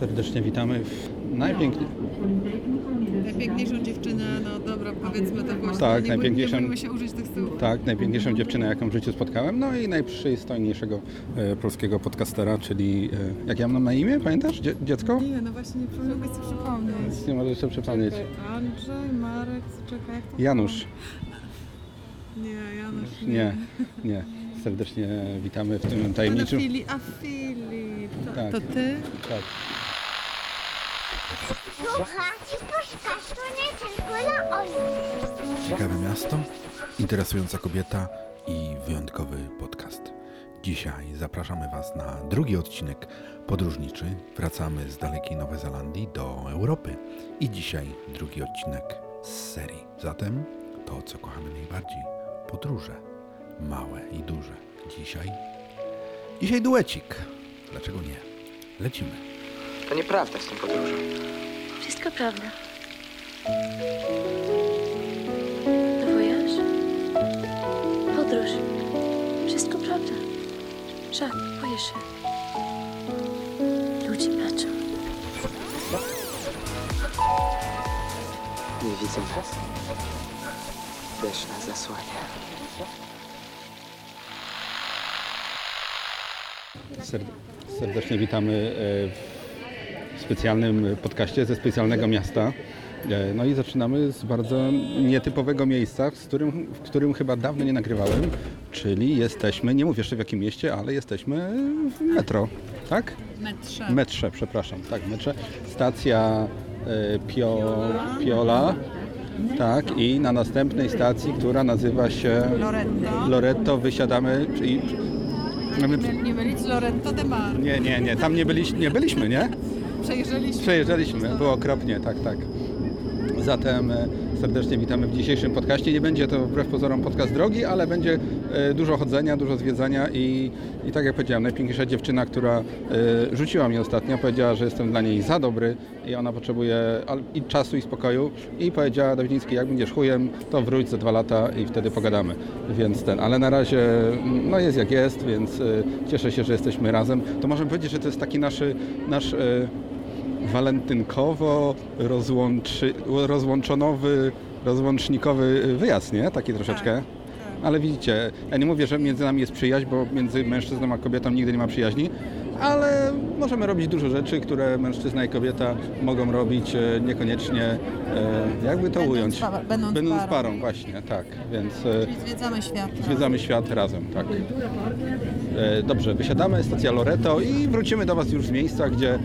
Serdecznie witamy w najpiękniej... Najpiękniejszą dziewczynę, no dobra, powiedzmy to głośno. Tak, nie, najpiękniejszą- Nie się użyć tych słów. Tak, najpiękniejszą dziewczynę, jaką w życiu spotkałem, no i najprzystojniejszego e, polskiego podcastera, czyli... E, jak ja mam na imię, pamiętasz? Dzie dziecko? Nie, no właśnie nie mogę sobie przypomnieć. Nie możesz sobie przypomnieć. Czekaj, Andrzej, Marek, czekaj, jak to Janusz. Nie, Janusz nie. Nie, nie. Serdecznie witamy w tym tajemniczym... A Filip, to, Tak. to ty? Tak. Słuchajcie nie tylko. Ciekawe miasto, interesująca kobieta i wyjątkowy podcast. Dzisiaj zapraszamy Was na drugi odcinek podróżniczy. Wracamy z dalekiej Nowej Zelandii do Europy. I dzisiaj drugi odcinek z serii. Zatem to, co kochamy najbardziej. Podróże. Małe i duże. Dzisiaj... Dzisiaj duecik. Dlaczego nie? Lecimy. To nieprawda z tą podróżą. Wszystko prawda. To wojaż? Podróż. Wszystko prawda. Żart, boję się. Ludzie patrzą. Nie widzę was. Deszcz nas zasłania. Serd serdecznie witamy e, w specjalnym podcaście ze specjalnego miasta. E, No i zaczynamy z bardzo nietypowego miejsca, z którym, w którym chyba dawno nie nagrywałem, czyli jesteśmy, nie mówię jeszcze w jakim mieście, ale jesteśmy w metro, tak? Metrze. Metrze, przepraszam, tak, metrze. Stacja e, Pio, Piola, tak, i na następnej stacji, która nazywa się Loretto. Loretto, wysiadamy, czyli... Nie, nie mylić Loretto de Mar. Nie, nie, nie, tam nie, byliś, nie byliśmy, nie? Przejeżdżaliśmy. Przejeżdżaliśmy, było okropnie, tak, tak. Zatem e, serdecznie witamy w dzisiejszym podcaście. Nie będzie to wbrew pozorom podcast drogi, ale będzie e, dużo chodzenia, dużo zwiedzania i, i tak jak powiedziałem, najpiękniejsza dziewczyna, która e, rzuciła mnie ostatnio, powiedziała, że jestem dla niej za dobry i ona potrzebuje i czasu i spokoju i powiedziała Dawidziński, jak będziesz chujem, to wróć za dwa lata i wtedy pogadamy. Więc ten, ale na razie no jest jak jest, więc cieszę się, że jesteśmy razem. To możemy powiedzieć, że to jest taki nasz e, walentynkowo rozłączy, rozłączonowy, rozłącznikowy wyjazd, nie? Taki troszeczkę. Ale widzicie, ja nie mówię, że między nami jest przyjaźń, bo między mężczyzną a kobietą nigdy nie ma przyjaźni, ale możemy robić dużo rzeczy, które mężczyzna i kobieta mogą robić e, niekoniecznie, e, jakby to Będąc ująć. pa- będąc będąc parą. parą, właśnie, tak. Więc e, Czyli zwiedzamy świat. Zwiedzamy świat razem, tak. Dobrze, wysiadamy, stacja Loreto i wrócimy do Was już z miejsca, gdzie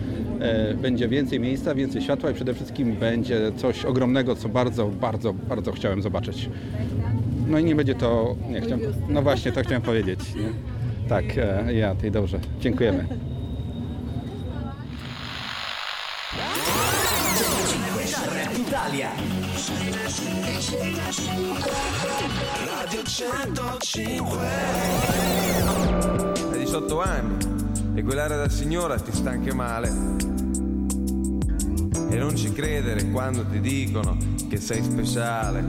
będzie więcej miejsca, więcej światła i przede wszystkim będzie coś ogromnego, co bardzo, bardzo, bardzo chciałem zobaczyć. No i nie będzie to, nie chciałem, no właśnie, to chciałem powiedzieć, nie? Tak, e, ja, tej dobrze, dziękujemy. Italia. Hai 18 anni e quell'aria da signora ti sta anche male. E non ci credere quando ti dicono che sei speciale.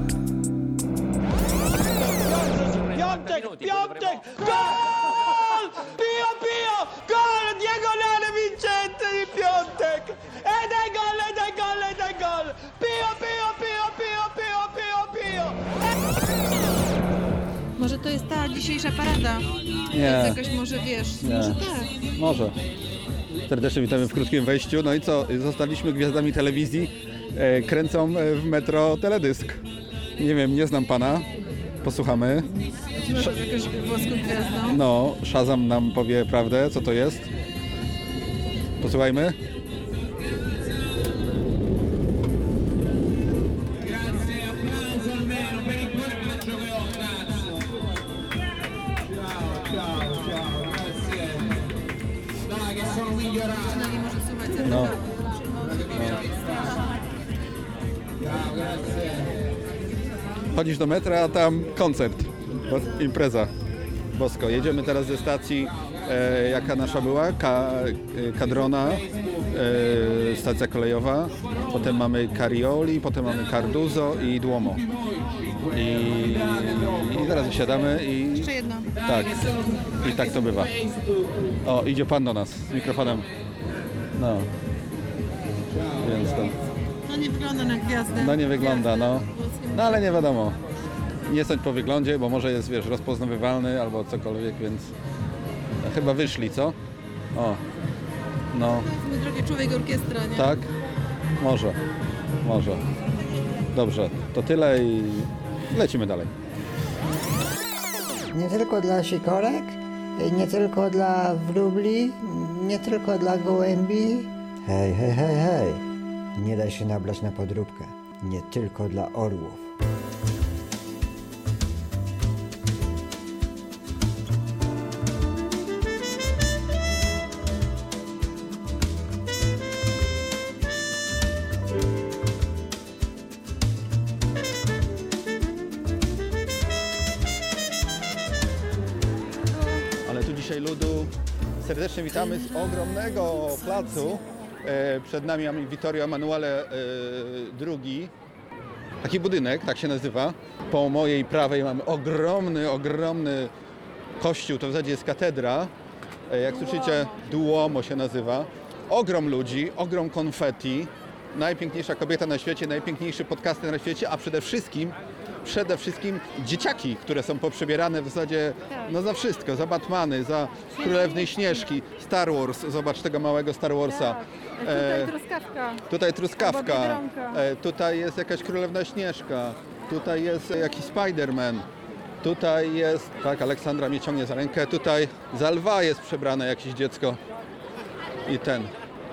Piontek, Piontek, gol! Dzisiejsza parada? Nie. Jakoś może wiesz, Nie. może tak. Może. Serdecznie witamy w krótkim wejściu. No i co? Zostaliśmy gwiazdami telewizji. E, kręcą e, w metro teledysk. Nie wiem, nie znam pana. Posłuchamy. Może z jakąś włoską gwiazdą. No, Shazam nam powie prawdę, co to jest. Posłuchajmy. Chodzisz do metra, a tam koncert, impreza. Bosko. Jedziemy teraz ze stacji, e, jaka nasza była, Ka, e, Kadrona, e, stacja kolejowa. Potem mamy Carioli, potem mamy Carduzo i Duomo. I, i teraz wysiadamy i Jeszcze jedno. tak, i tak to bywa. O, idzie pan do nas z mikrofonem. No. Więc to, No nie wygląda na gwiazdę. no nie wygląda, no. No ale nie wiadomo. Nie sądź po wyglądzie, bo może jest, wiesz, rozpoznawywalny albo cokolwiek, więc chyba wyszli, co? O, no, To jest mój drogi człowiek orkiestra, nie? tak? Może, może. Dobrze, to tyle i lecimy dalej. Nie tylko dla sikorek, nie tylko dla wróbli, nie tylko dla gołębi. Hej, hej, hej, hej. Nie daj się nabrać na podróbkę. Nie tylko dla orłów. Witamy z ogromnego placu. E, przed nami mamy Vittorio Emanuele e, II. Taki budynek, tak się nazywa. Po mojej prawej mamy ogromny, ogromny kościół. To w zasadzie jest katedra. E, jak słyszycie, Duomo się nazywa. Ogrom ludzi, ogrom konfetti. Najpiękniejsza kobieta na świecie, najpiękniejszy podcaster na świecie, a przede wszystkim przede wszystkim dzieciaki, które są poprzebierane w zasadzie no za wszystko, za Batmany, za Królewnej Śnieżki, Star Wars, zobacz tego małego Star Warsa. Tutaj E, truskawka. Tutaj truskawka, e, tutaj jest jakaś Królewna Śnieżka, tutaj jest e, jakiś Spider-Man, tutaj jest, tak, Aleksandra mnie ciągnie za rękę, tutaj za lwa jest przebrane jakieś dziecko i ten.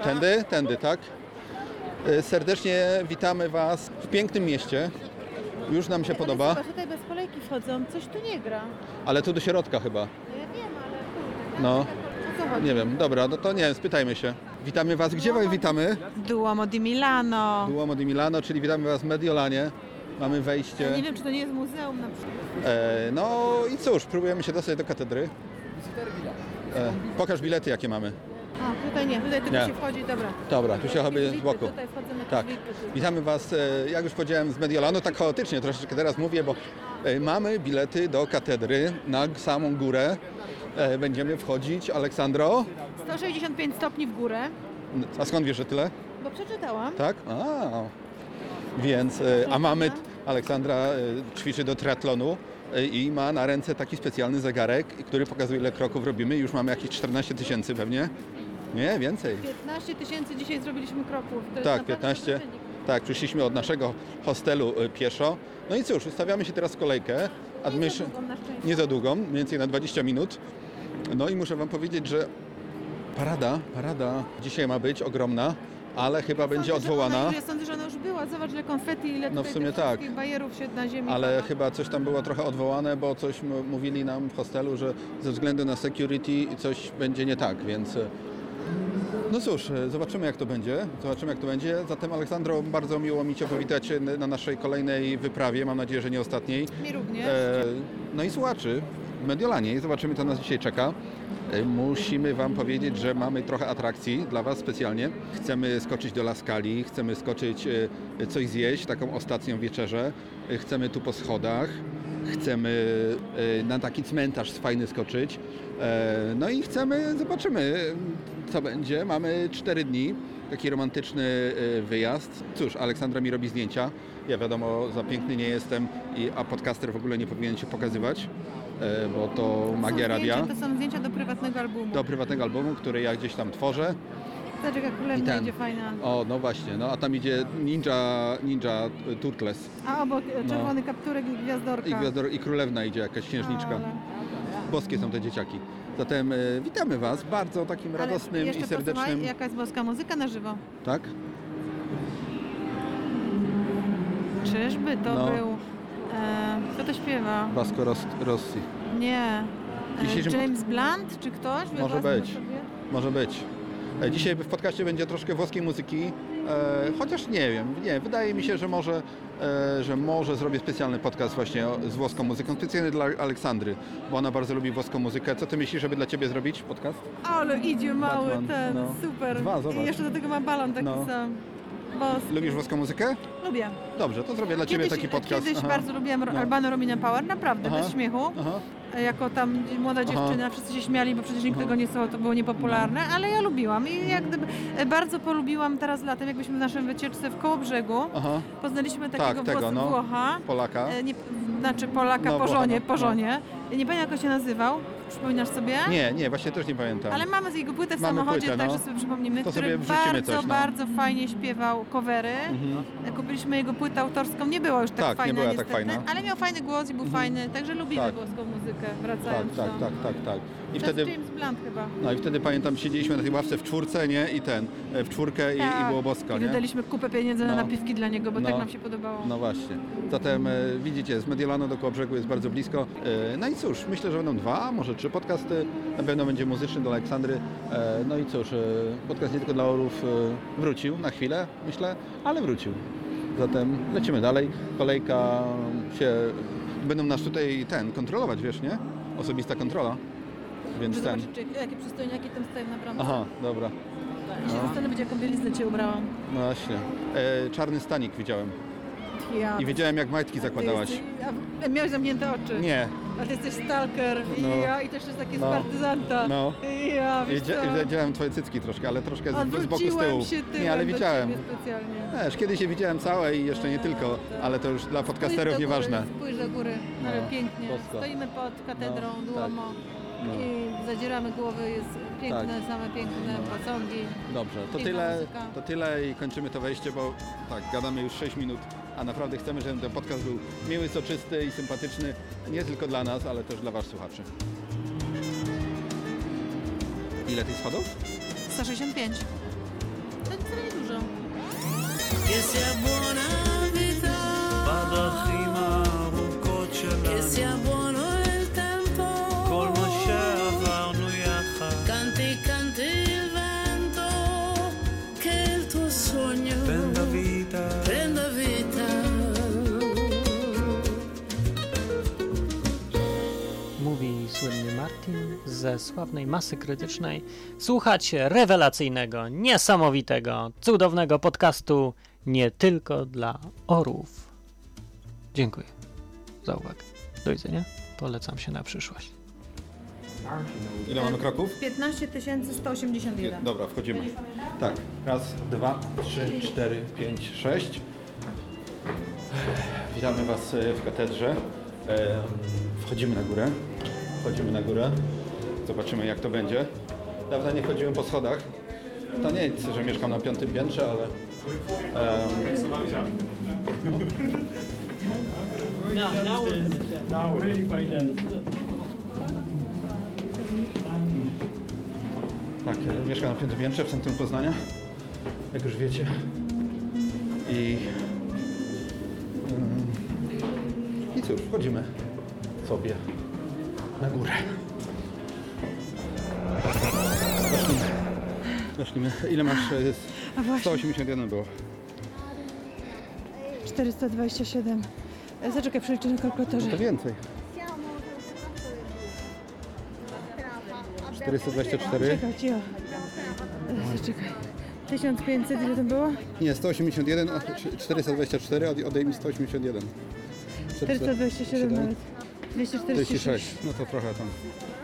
Tędy? Tędy, tak? E, Serdecznie witamy Was w pięknym mieście. Już nam się podoba, Zobacz, tutaj bez kolejki wchodzą, coś tu nie gra. ale tu do środka chyba. Ja wiem, ale kurde, No, o co chodzi? nie wiem, dobra, no to nie wiem, spytajmy się. Witamy Was, gdzie Was witamy? Duomo di Milano. Duomo di Milano, czyli witamy Was w Mediolanie. Mamy wejście. Nie wiem, czy to nie jest muzeum na przykład. E, no i cóż, próbujemy się dostać do katedry. E, pokaż bilety, jakie mamy. A, tutaj nie, tutaj tylko Nie. się wchodzi, dobra. Dobra, tu się chyba z boku. Tutaj wchodzę na Tak. lipy. Witamy Was, e, jak już powiedziałem, z Mediolanu, tak chaotycznie troszeczkę teraz mówię, bo e, mamy bilety do katedry na samą górę. E, będziemy wchodzić. Aleksandro, 165 stopni w górę, a skąd wiesz, że tyle? bo przeczytałam. Tak? A, więc, e, a mamy, Aleksandra e, ćwiczy do triatlonu e, i ma na ręce taki specjalny zegarek, który pokazuje ile kroków robimy. Już mamy jakieś 14 tysięcy pewnie. Nie, więcej. 15 tysięcy dzisiaj zrobiliśmy kroków. To Tak, naprawdę 15. duży wynik. Tak, przyszliśmy od naszego hostelu e, pieszo. No i cóż, ustawiamy się teraz w kolejkę. Nie za długą na szczęście. nie za długą, mniej więcej na 20 minut. No i muszę Wam powiedzieć, że parada, parada dzisiaj ma być ogromna, ale chyba będzie Sądzę, że odwołana. Ona, ja sądzę, że ona już była. Zobacz, ile konfetti, ile No w sumie tak. bajerów się na ziemi Ale pada. chyba coś tam było trochę odwołane, bo coś mówili nam w hostelu, że ze względu na security coś będzie nie tak, więc... No cóż, e, zobaczymy jak to będzie. Zobaczymy jak to będzie. Zatem Aleksandro, bardzo miło mi Cię powitać e, na naszej kolejnej wyprawie. Mam nadzieję, że nie ostatniej. Mi również. E, no i słuchaczy w Mediolanie zobaczymy, co nas dzisiaj czeka. E, Musimy Wam powiedzieć, że mamy trochę atrakcji dla Was specjalnie. Chcemy skoczyć do Laskali, chcemy skoczyć coś zjeść, taką ostatnią wieczerzę. Chcemy tu po schodach, chcemy e, na taki cmentarz fajny skoczyć. E, No i chcemy, zobaczymy, co będzie. Mamy cztery dni, taki romantyczny e, wyjazd. Cóż, Aleksandra mi robi zdjęcia. Ja wiadomo, za piękny nie jestem, i, a podcaster w ogóle nie powinien się pokazywać, bo to są magia radia. zdjęcia, To są zdjęcia do prywatnego albumu. Do prywatnego albumu, który ja gdzieś tam tworzę. I królewna ten. idzie fajna. O, no właśnie, no a tam idzie Ninja, ninja Turtles A obok e, czerwony kapturek i gwiazdorka. i, gwiazdor, i królewna idzie jakaś księżniczka. Ale- Boskie są te dzieciaki. Zatem e, witamy Was bardzo takim ale radosnym jeszcze i serdecznym. posłuchaj, jaka jest boska muzyka na żywo. Tak? Czyżby to No. był... E, kto to śpiewa? Vasco Ros- Rossi. Nie. E, Dzisiejszym- James Blunt czy ktoś? Może Wyobraźmy być. sobie. Może być. E, Dzisiaj w podcaście będzie troszkę włoskiej muzyki, e, chociaż nie wiem, nie, wydaje mi się, że może, e, że może zrobię specjalny podcast właśnie z włoską muzyką, specjalny dla Aleksandry, bo ona bardzo lubi włoską muzykę. Co ty myślisz, żeby dla ciebie zrobić podcast? Ale idzie mały Batman, ten, no. super. Dwa, zobacz. I jeszcze do tego ma balon taki No. sam. bo Lubisz włoską muzykę? lubię. Dobrze, to zrobię dla Ciebie Kiedyś, taki podcast. kiedyś Aha. bardzo lubiłam No. Albano Romina Power, naprawdę, Aha. bez śmiechu. Aha. Jako tam młoda Aha. dziewczyna, wszyscy się śmiali, bo przecież nikt tego nie słuchał, to było niepopularne, ale ja lubiłam i jak gdyby e, bardzo polubiłam teraz latem, jak byliśmy w naszym wycieczce w Kołobrzegu, Aha. poznaliśmy Tak, takiego tego, włos- no. Włocha, Polaka. e, nie, znaczy Polaka No, po żonie, no. po żonie. Nie pamiętam jak on się nazywał, przypominasz sobie? Nie, nie, właśnie też nie pamiętam. Ale mamy z jego płytę w Mamy samochodzie, płytę, no. także sobie przypomnimy, To który sobie wrzucimy bardzo, coś, no. bardzo fajnie śpiewał covery. Mhm. Kupiliśmy jego płytę autorską, nie była już tak Tak, nie fajna była tak niestety, fajna. Mhm. ale miał fajny głos i był fajny, także lubimy Tak. włoską muzykę, Tak, wracając tak, do... tak, tak, tak. I To wtedy, James Blunt chyba. no i wtedy pamiętam, siedzieliśmy na tej ławce w czwórce, nie? I ten, e, w czwórkę i, i było bosko, I nie? wydaliśmy kupę pieniędzy No. na napiwki dla niego, bo No. tak nam się podobało. No właśnie. Zatem e, widzicie, z Mediolanu do Kołobrzegu jest bardzo blisko. E, no i cóż, myślę, że będą dwa, może trzy podcasty. Na pewno będzie muzyczny do Aleksandry. No i cóż, podcast nie tylko dla orów wrócił na chwilę, myślę, ale wrócił. Zatem lecimy dalej. Kolejka się... Będą nas tutaj ten, kontrolować, wiesz, nie? Osobista kontrola. Więc ten... zobaczyć, czy, jakie przystojniaki tam stoją na bramce. Aha, dobra. I się zastanowić, jaką bieliznę Cię ubrałam. No właśnie. E, czarny stanik widziałem. Ja. I wiedziałem, jak majtki zakładałaś. Ty jesteś- a miałeś zamknięte oczy. Nie. A ty jesteś stalker. No. I ja, i też jest taki No. z partyzanta. No. I ja, wiesz Wiedzia- co? Widziałem twoje cycki troszkę, ale troszkę z, z boku z tyłu. się tyłem Nie, ale do widziałem. ciebie specjalnie. Wiesz, kiedyś je widziałem całe i jeszcze nie tylko, ale to już dla podcasterów Spójrz do nieważne. Góry, spójrz do góry, ale No, pięknie. bosko. Stoimy pod katedrą No, Duomo No. No. i zadzieramy głowy, jest piękne, Tak. same piękne no. posągi. Dobrze, to tyle, to tyle i kończymy to wejście, bo tak, gadamy już 6 minut, a naprawdę chcemy, żeby ten podcast był miły, soczysty i sympatyczny, nie tylko dla nas, ale też dla Was słuchaczy. Ile tych spadów? 165. To wcale nie dużo. Jest jabłona wita, Babach i marówkot szalami. jest jabłona ze sławnej masy krytycznej. Słuchacie rewelacyjnego, niesamowitego, cudownego podcastu nie tylko dla orów. Dziękuję za uwagę. Do widzenia. Polecam się na przyszłość. Ile mamy kroków? 15 181. Dobra, wchodzimy. Tak, raz, dwa, trzy, cztery, pięć, sześć. Witamy Was w katedrze. Wchodzimy na górę. Wchodzimy na górę. Zobaczymy jak to będzie. Dawno nie chodziłem po schodach. To nie jest, że mieszkam na piątym piętrze, ale... Tak, e, mieszkam na piątym piętrze w centrum Poznania, jak już wiecie. I... ym, I cóż, wchodzimy sobie na górę. Zacznijmy. Zacznijmy. Ile masz? e, A właśnie. 181 było. 427. E, Zaczekaj, przeliczę na kalkulatorze. To więcej. 424. Czekaj, cicho. E, Zaczekaj. 1500, ile to było? Nie, 181, a 424, od- odejmij 181. 427 nawet. 246. 46. No to trochę tam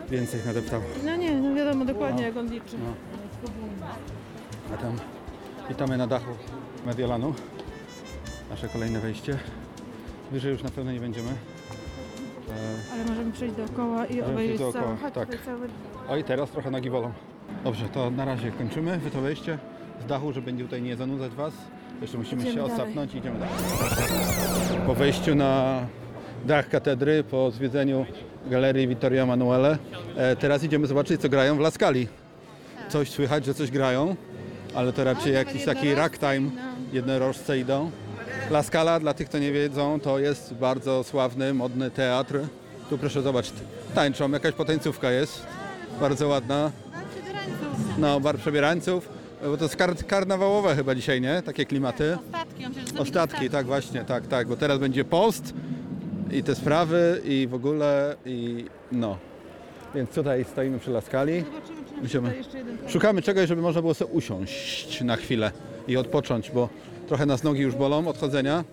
więcej nadeptało. No nie, no wiadomo dokładnie jak on liczy. No. A tam witamy na dachu Mediolanu. Nasze kolejne wejście. Wyżej już na pewno nie będziemy. E, Ale możemy przejść dookoła i Możemy obejrzeć przejść cały, chodź tak. tutaj cały... O i teraz trochę nogi bolą. Dobrze, to na razie kończymy wy to wejście z dachu, żeby tutaj nie zanudzać Was. Jeszcze musimy Idziemy się dalej. odsapnąć i idziemy dalej. Po wejściu na dach katedry, po zwiedzeniu galerii Vittorio Emanuele, e, teraz idziemy zobaczyć, co grają w Laskali. Coś słychać, że coś grają, ale to raczej jakiś taki ragtime. Jednorożce idą. La Scala, dla tych, kto nie wiedzą, to jest bardzo sławny, modny teatr. Tu proszę zobaczyć, tańczą, jakaś potańcówka jest, bardzo ładna. No, bar przebierańców, bo to jest kar- karnawałowe chyba dzisiaj, nie? Takie klimaty. Się Ostatki, tak właśnie, tak, tak, bo teraz będzie post i te sprawy i w ogóle i no. Więc tutaj stoimy przy Laskali. Zobaczymy, czy nam jeszcze jeden Szukamy czegoś, żeby można było sobie usiąść na chwilę i odpocząć, bo Trochę nas nogi już bolą od chodzenia.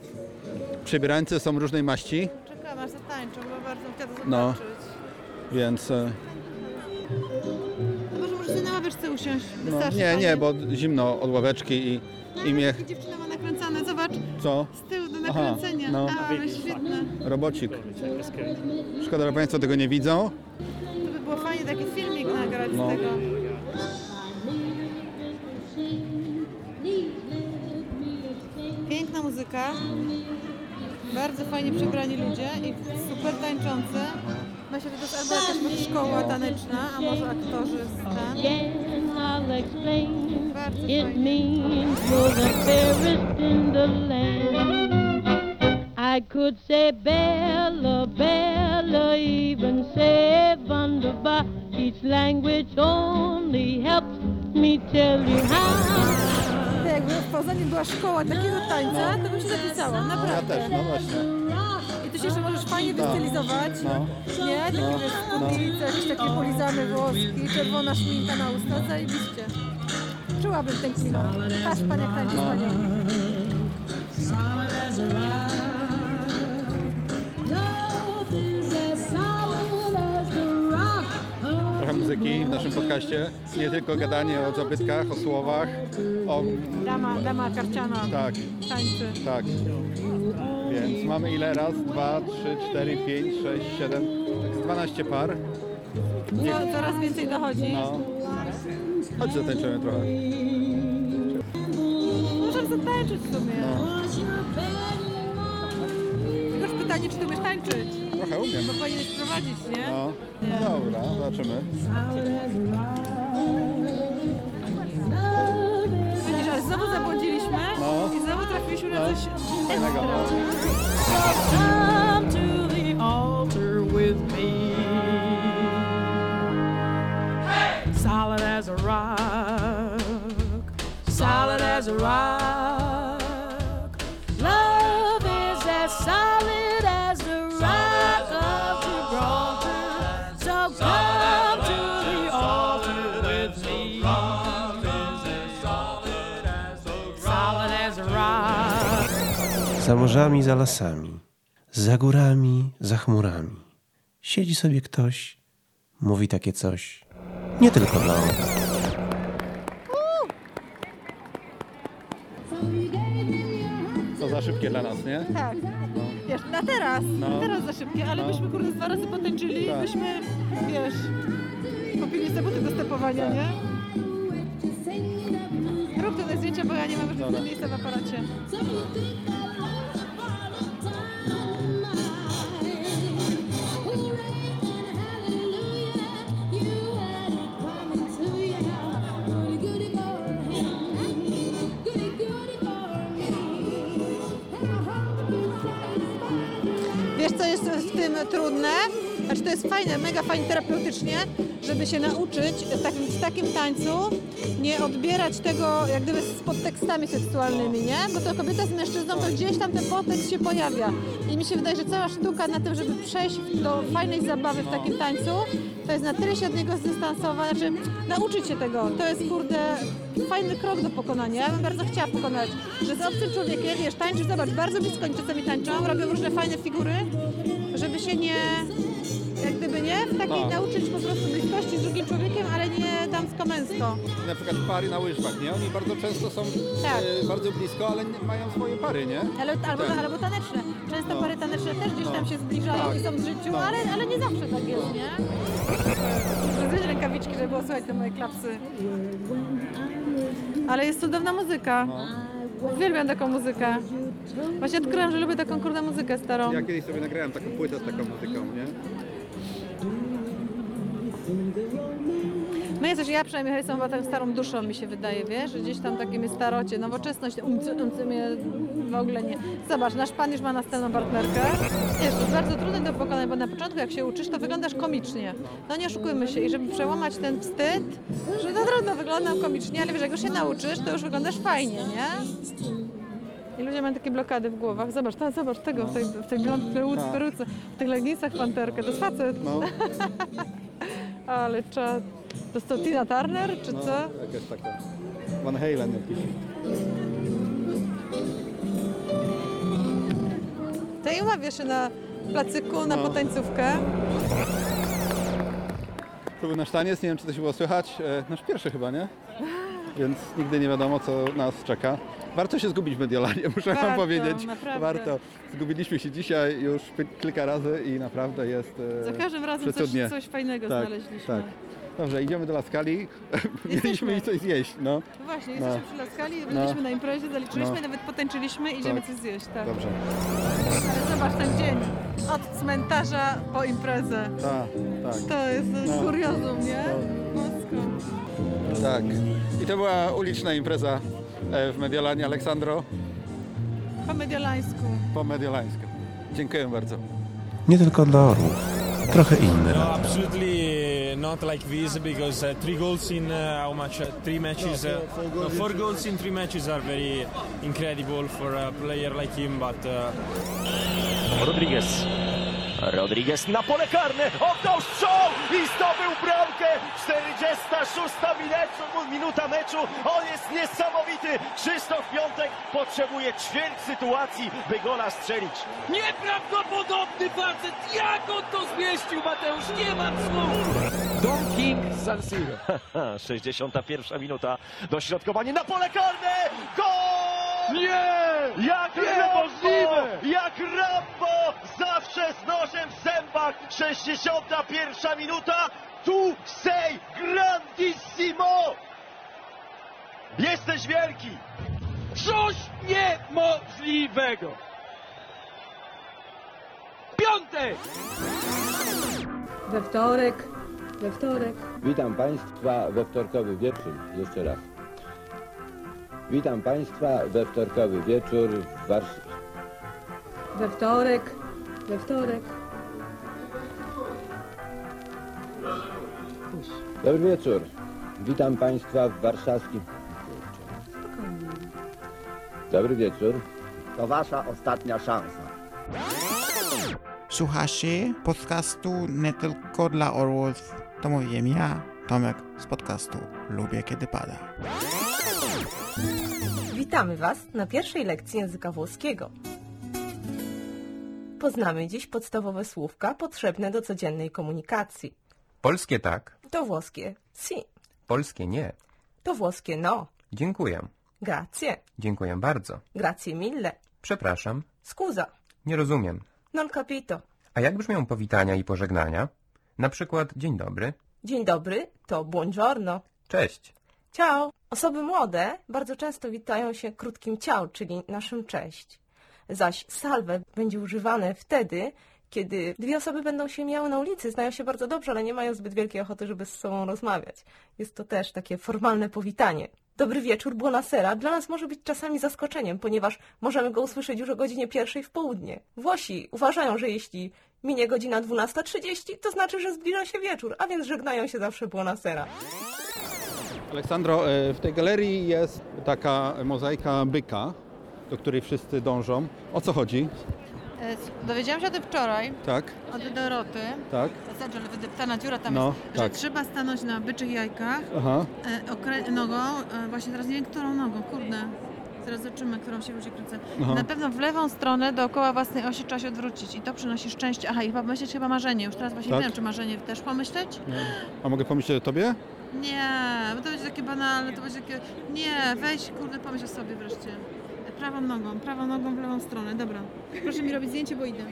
Przebierańcy są różnej maści, Czekam aż zatańczą, bo bardzo chcę to No. zobaczyć. więc e, No może możesz sobie na ławeczce usiąść. no, Wystarczy, nie, panie. nie, bo zimno od ławeczki i, i mnie... Dziewczyna ma nakręcane, zobacz. Co? Z tyłu do Aha, nakręcenia. no. A, ale świetne. Robocik. Szkoda, że Państwo tego nie widzą. To by było fajnie taki filmik nagrać No. z tego. Piękna muzyka. Bardzo fajnie przebrani ludzie i super tańczący. Myślę, że to jest albo jakaś szkoła taneczna, a może aktorzy z ten. I'll explain. Bardzo It means you're the fairest in the land. I could say Bella, Bella, even say wunderbar. Each language only helps me tell you how. To jakby w Poznaniu była szkoła takiego tańca, to bym się zapisała, Ja naprawdę. też, no właśnie. Tu się jeszcze możesz fajnie wystylizować. No. Nie? Takie No, wiesz, no. spódnice, jakieś takie polizane włoski, czerwona szminka na usta, zajebiście. Czułabym ten klimat. Patrz pan jak tańczy muzyki w naszym podcaście. Nie tylko gadanie o zabytkach, o słowach, o... Dama, dama karciana Tak, tańczy. tak. Więc mamy ile? Raz, dwa, trzy, cztery, pięć, sześć, siedem, tak 12 par. Co, coraz więcej dochodzi. No. Chodź zatańczymy trochę. Możemy zatańczyć w sumie. No. Tylko pytanie, czy ty umiesz tańczyć? Trochę umiem. Bo powinieneś prowadzić, nie? No, dobra, zobaczymy. Widzisz, ale znowu zabłądziliśmy No. i znowu trafiliśmy na No. coś Fajnego. Come to the altar with me. Solid as a rock, solid as a rock. Za morzami, za lasami, za górami, za chmurami. Siedzi sobie ktoś, mówi takie coś. Nie tylko dla oka. To za szybkie dla nas, nie? Tak. Wiesz, na teraz, No. na teraz za szybkie, ale No. byśmy kurde dwa razy potańczyli, Tak. byśmy, wiesz, kupili sobie buty do stepowania, Tak. nie? Rób te zdjęcia, bo ja nie mam już Dobra. miejsca w aparacie. Tym trudne? Znaczy, to jest fajne, mega fajnie terapeutycznie, żeby się nauczyć w takim, w takim tańcu nie odbierać tego jak gdyby z podtekstami seksualnymi, nie? Bo to kobieta z mężczyzną, to gdzieś tam ten podtekst się pojawia. I mi się wydaje, że cała sztuka na tym, żeby przejść do fajnej zabawy w takim tańcu, to jest na tyle się od niego zdystansować, znaczy nauczyć się tego. To jest, kurde, fajny krok do pokonania. Ja bym bardzo chciała pokonać, że z obcym człowiekiem, wiesz, tańczysz, zobacz, bardzo blisko oni czasami tańczą, robią różne fajne figury, żeby się nie, jak gdyby nie, w takiej No. nauczyć po prostu bliskości z drugim człowiekiem, ale nie damsko-męsko. Na przykład pary na łyżwach, nie? Oni bardzo często są Tak. e, bardzo blisko, ale nie, mają swoje pary, nie? Ale, albo, Tak. albo taneczne. Często No. pary taneczne też gdzieś No. tam się zbliżają Tak. i są w życiu, No. ale, ale nie zawsze tak jest, nie? Zdjąć rękawiczki, żeby było słychać te moje klapsy. Ale jest cudowna muzyka. No. Uwielbiam taką muzykę. Właśnie odkryłam, że lubię taką kurde muzykę starą. Ja kiedyś sobie nagrałem taką płytę z taką muzyką, nie? My jesteś, ja przynajmniej jestem chyba tą starą duszą, mi się wydaje, wiesz, że gdzieś tam takie mnie starocie, nowoczesność, umcy, umcy mnie w ogóle nie. Zobacz, nasz pan już ma następną partnerkę. Wiesz, to jest bardzo trudne do pokonania, bo na początku jak się uczysz, to wyglądasz komicznie. No nie oszukujmy się i żeby przełamać ten wstyd, że to trudno wyglądam komicznie, ale wiesz, jak już się nauczysz, to już wyglądasz fajnie, nie? I ludzie mają takie blokady w głowach. Zobacz, ta, zobacz tego, w tej, w tej blond peruce, Tak. peruce, w tych leginsach panterkę, to jest facet. No, Ale czad. To jest to Tina Turner, czy no co? jakaś taka. Van Halen jakiś. i umawiasz się na placyku, na No. potańcówkę. To był nasz taniec, nie wiem czy to się było słychać. E, Nasz pierwszy chyba, nie? Więc nigdy nie wiadomo co nas czeka. Warto się zgubić w Mediolanie, muszę wam Warto, powiedzieć. naprawdę. Warto. Zgubiliśmy się dzisiaj już kilka razy i naprawdę jest e, Za każdym razem coś, coś fajnego tak, znaleźliśmy. Tak. Dobrze, idziemy do Laskali. Mieliśmy iść coś zjeść, no. No właśnie, No. jesteśmy przy Laskali, No. byliśmy na imprezie, zaliczyliśmy No. i nawet potęczyliśmy i idziemy Tak. coś zjeść, tak. Dobrze. Ale zobacz ten dzień, od cmentarza po imprezę. Tak, tak. To jest No. kuriozum, nie? Bosko. Tak. I to była uliczna impreza w Mediolanie. Aleksandro, Po mediolańsku. po mediolańsku. Dziękuję bardzo. Nie tylko dla orłów, trochę inny No, absolutely not like this because uh, three goals in uh, how much? Uh, three matches. Uh, four- four goals no, four in- goals in three matches are very incredible for a player like him, but. Uh... Rodriguez. Rodriguez na pole karne, oddał strzał i zdobył bramkę. 46 minuta, minuta meczu. On jest niesamowity. Krzysztof Piątek potrzebuje ćwierć sytuacji, by gola strzelić. Nieprawdopodobny facet! Jak on to zmieścił, Mateusz? Nie mam słów! Don King San Siro. 61 minuta. Dośrodkowanie na pole karne. Gol! Nie! Jak Niemożliwe! Jak Rambo! Zawsze z nożem w zębach! 61 minuta! Tu sei grandissimo! Jesteś wielki! Coś niemożliwego! Piątek! We wtorek, we wtorek. Witam Państwa we wtorkowy wieczór. Jeszcze raz. Witam Państwa we wtorkowy wieczór w Warszawie. We wtorek, we wtorek. Dobry wieczór. Witam Państwa w warszawskim. Dobry wieczór. To wasza ostatnia szansa. Słuchacie podcastu nie tylko dla orłów. To mówiłem ja, Tomek z podcastu Lubię Kiedy Pada. Witamy Was na pierwszej lekcji języka włoskiego. Poznamy dziś podstawowe słówka potrzebne do codziennej komunikacji. Polskie tak, To włoskie si, polskie nie. to włoskie no, Dziękuję. grazie, Dziękuję bardzo. grazie mille, Przepraszam. scusa, Nie rozumiem. non capito. A jak brzmią powitania i pożegnania? Na przykład dzień dobry. Dzień dobry to buongiorno. Cześć. Ciao. Osoby młode bardzo często witają się krótkim ciao, czyli naszym cześć. Zaś salve będzie używane wtedy, kiedy dwie osoby będą się miały na ulicy, znają się bardzo dobrze, ale nie mają zbyt wielkiej ochoty, żeby z sobą rozmawiać. Jest to też takie formalne powitanie. Dobry wieczór, buonasera, dla nas może być czasami zaskoczeniem, ponieważ możemy go usłyszeć już o godzinie pierwszej w południe. Włosi uważają, że jeśli minie godzina 12.30, to znaczy, że zbliża się wieczór, a więc żegnają się zawsze buonasera. Aleksandro, e, w tej galerii jest taka mozaika byka, do której wszyscy dążą. O co chodzi? E, Dowiedziałam się o tym wczoraj Tak, od Doroty. tak. Że wydeptana dziura tam No, jest, że tak. trzeba stanąć na byczych jajkach Aha. e, nogą, e, właśnie teraz nie wiem, którą nogą, kurde. Zaraz zobaczymy, którą się ludzie kręcę. Aha. Na pewno w lewą stronę dookoła własnej osi trzeba się odwrócić i to przynosi szczęście. Aha, i pomyśleć chyba marzenie. Już teraz właśnie Tak? nie wiem, czy marzenie też pomyśleć? Nie. A mogę pomyśleć o tobie? Nie, bo to będzie takie banalne, to będzie takie... Nie, weź, kurde, pomyśl o sobie wreszcie. Prawą nogą, prawą nogą w lewą stronę, dobra. Proszę mi robić zdjęcie, bo idę.